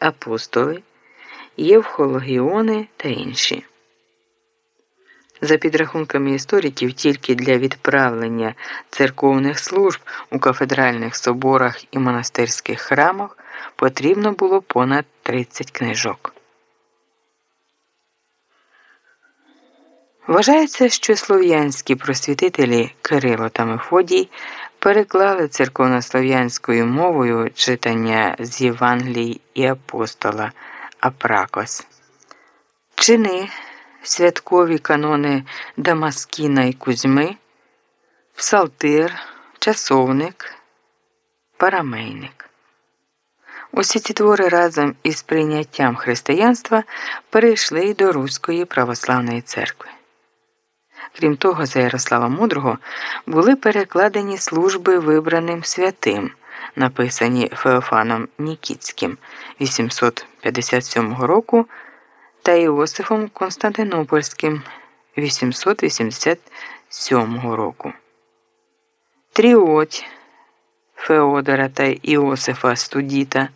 апостоли, євхологіони та інші. За підрахунками істориків, тільки для відправлення церковних служб у кафедральних соборах і монастирських храмах потрібно було понад 30 книжок. Вважається, що слов'янські просвітителі Кирило та Мефодій переклали церковнослов'янською мовою читання з Євангелій і апостола Апракос. Чини святкові канони Дамаскіна і Кузьми, Псалтир, Часовник, Парамейник. Усі ці твори разом із прийняттям християнства перейшли до Руської православної церкви. Крім того, за Ярослава Мудрого були перекладені служби вибраним святим, написані Феофаном Нікейським 857 року та Іосифом Константинопольським 887 року. Тріодь Феодора та Іосифа Студіта,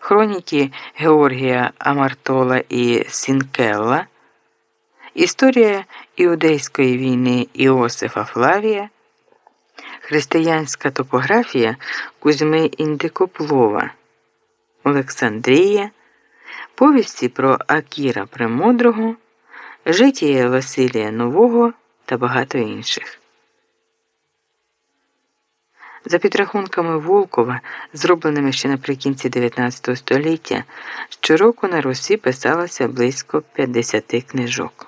хроніки Георгія Амартола і Сінкелла, Історія іудейської війни Іосифа Флавія, Християнська топографія Кузьми Індикоплова, Олександрія повісті про Акіра Премудрого, життя Василія Нового та багато інших. За підрахунками Волкова, зробленими ще наприкінці 19 століття, щороку на Русі писалося близько 50 книжок.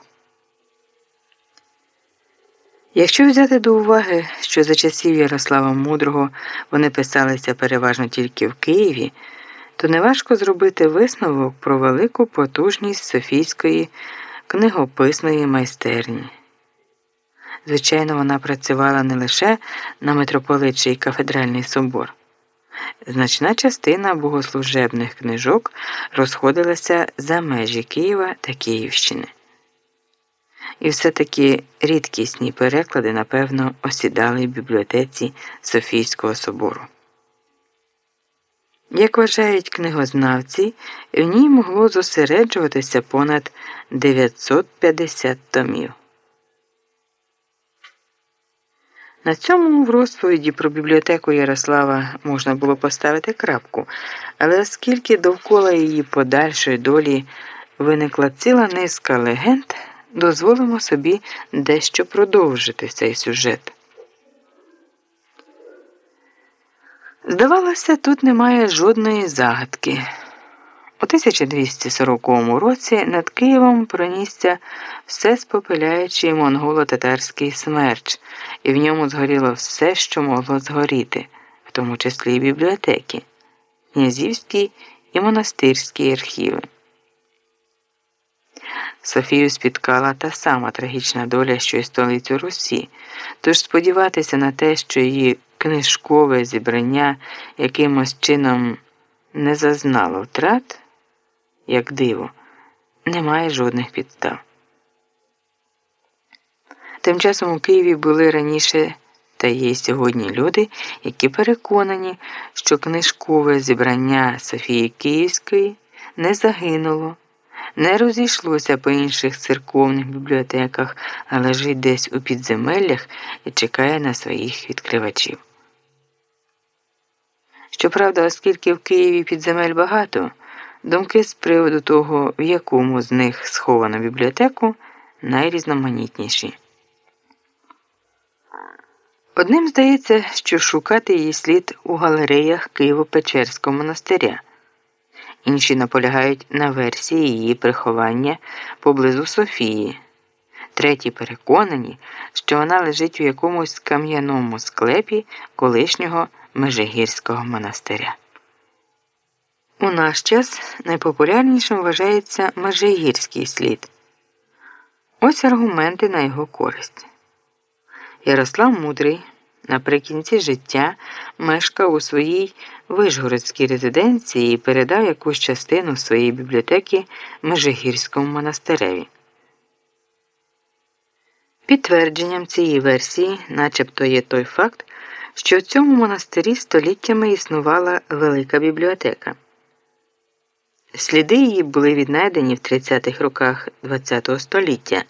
Якщо взяти до уваги, що за часів Ярослава Мудрого вони писалися переважно тільки в Києві то неважко зробити висновок про велику потужність Софійської книгописної майстерні. Звичайно, вона працювала не лише на митрополитчий кафедральний собор. Значна частина богослужебних книжок розходилася за межі Києва та Київщини. І все-таки рідкісні переклади, напевно, осідали в бібліотеці Софійського собору. Як вважають книгознавці, в ній могло зосереджуватися понад 950 томів. На цьому в розповіді про бібліотеку Ярослава можна було поставити крапку, але оскільки довкола її подальшої долі виникла ціла низка легенд, дозволимо собі дещо продовжити цей сюжет. Здавалося, тут немає жодної загадки. У 1240 році над Києвом пронісся все спопиляючий монголо-татарський смерч, і в ньому згоріло все, що могло згоріти, в тому числі і бібліотеки, князівські і монастирські архіви. Софію спіткала та сама трагічна доля, що й столицю Русі, тож сподіватися на те, що її книжкове зібрання якимось чином не зазнало втрат, як диво, немає жодних підстав. Тим часом у Києві були раніше та є сьогодні люди, які переконані, що книжкове зібрання Софії Київської не загинуло не розійшлося по інших церковних бібліотеках, а лежить десь у підземеллях і чекає на своїх відкривачів. Щоправда, оскільки в Києві підземель багато, думки з приводу того, в якому з них сховано бібліотеку, найрізноманітніші. Одним здається, що шукати її слід у галереях Києво-Печерського монастиря. Інші наполягають на версії її приховання поблизу Софії. Треті переконані, що вона лежить у якомусь кам'яному склепі колишнього Межигірського монастиря. У наш час найпопулярнішим вважається Межигірський слід. Ось аргументи на його користь. Ярослав Мудрий наприкінці життя мешкав у своїй вишгородській резиденції і передав якусь частину своєї бібліотеки Межигірському монастиреві. Підтвердженням цієї версії, начебто, є той факт, що в цьому монастирі століттями існувала велика бібліотека. Сліди її були віднайдені в 30-х роках ХХ століття.